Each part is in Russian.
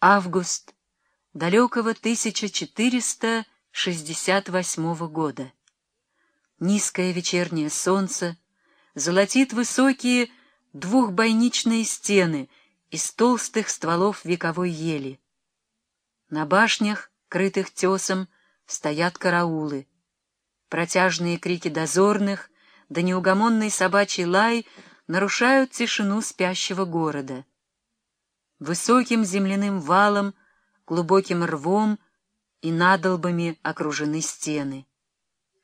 Август далекого 1468 года. Низкое вечернее солнце золотит высокие двухбойничные стены из толстых стволов вековой ели. На башнях, крытых тесом, стоят караулы. Протяжные крики дозорных да неугомонный собачий лай нарушают тишину спящего города. Высоким земляным валом, глубоким рвом и надолбами окружены стены.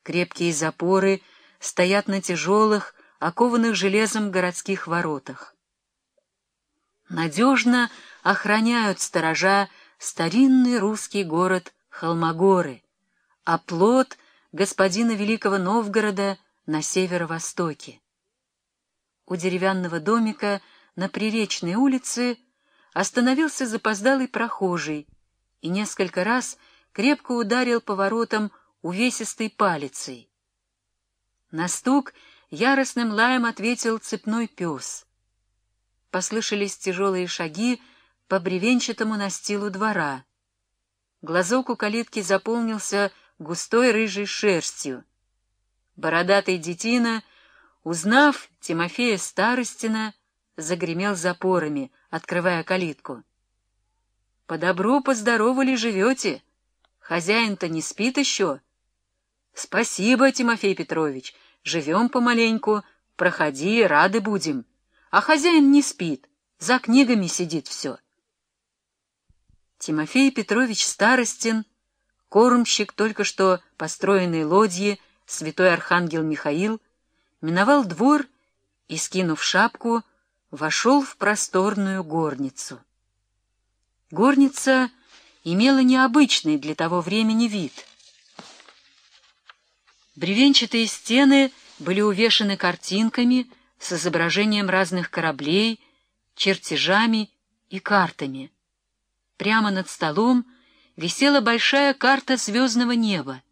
Крепкие запоры стоят на тяжелых, окованных железом городских воротах. Надежно охраняют сторожа старинный русский город Холмогоры, оплот господина Великого Новгорода на северо-востоке. У деревянного домика на Приречной улице остановился запоздалый прохожий и несколько раз крепко ударил по воротам увесистой палицей. На стук яростным лаем ответил цепной пес. Послышались тяжелые шаги по бревенчатому настилу двора. Глазок у калитки заполнился густой рыжей шерстью. Бородатый детина, узнав Тимофея Старостина, загремел запорами, открывая калитку. — По добру, по здорову ли живете? Хозяин-то не спит еще? — Спасибо, Тимофей Петрович, живем помаленьку, проходи, рады будем. А хозяин не спит, за книгами сидит все. Тимофей Петрович Старостин, кормщик только что построенной лодьи, святой архангел Михаил, миновал двор и, скинув шапку, вошел в просторную горницу. Горница имела необычный для того времени вид. Бревенчатые стены были увешаны картинками с изображением разных кораблей, чертежами и картами. Прямо над столом висела большая карта звездного неба.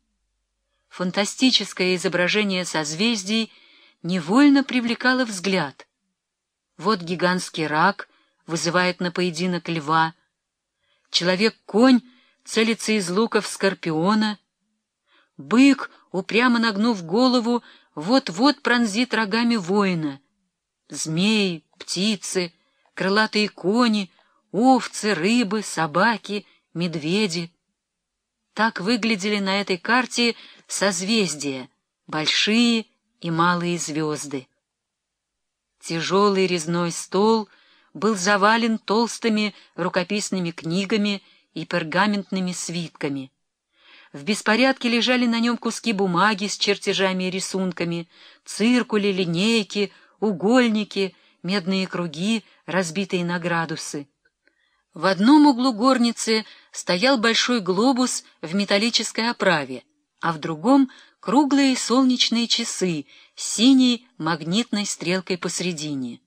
Фантастическое изображение созвездий невольно привлекало взгляд — вот гигантский рак вызывает на поединок льва. Человек-конь целится из луков скорпиона. Бык, упрямо нагнув голову, вот-вот пронзит рогами воина. Змеи, птицы, крылатые кони, овцы, рыбы, собаки, медведи. Так выглядели на этой карте созвездия, большие и малые звезды. Тяжелый резной стол был завален толстыми рукописными книгами и пергаментными свитками. В беспорядке лежали на нем куски бумаги с чертежами и рисунками, циркули, линейки, угольники, медные круги, разбитые на градусы. В одном углу горницы стоял большой глобус в металлической оправе, а в другом — круглые солнечные часы с синей магнитной стрелкой посредине.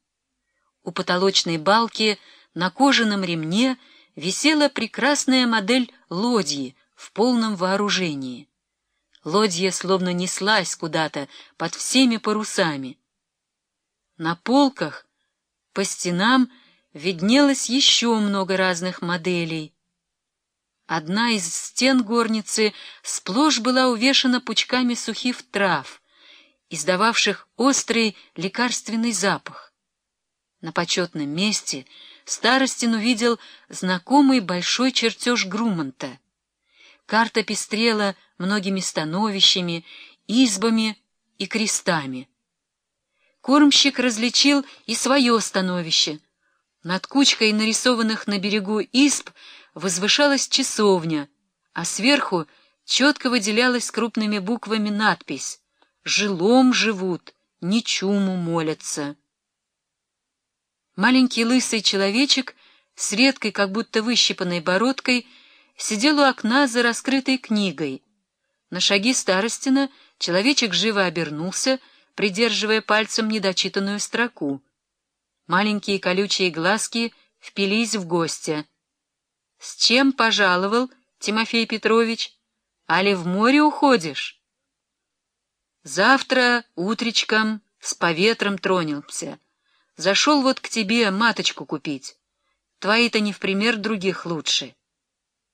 У потолочной балки на кожаном ремне висела прекрасная модель лодьи в полном вооружении. Лодья словно неслась куда-то под всеми парусами. На полках по стенам виднелось еще много разных моделей. Одна из стен горницы сплошь была увешана пучками сухих трав — издававших острый лекарственный запах. На почетном месте Старостин увидел знакомый большой чертеж Груманта. Карта пестрела многими становищами, избами и крестами. Кормщик различил и свое становище. Над кучкой нарисованных на берегу изб возвышалась часовня, а сверху четко выделялась крупными буквами надпись жилом живут, не чуму молятся. Маленький лысый человечек с редкой, как будто выщипанной бородкой, сидел у окна за раскрытой книгой. На шаги Старостина человечек живо обернулся, придерживая пальцем недочитанную строку. Маленькие колючие глазки впились в гостя. — С чем пожаловал, Тимофей Петрович? Али в море уходишь? Завтра утречком с поветром тронемся. Зашел вот к тебе маточку купить. Твои-то не в пример других лучше.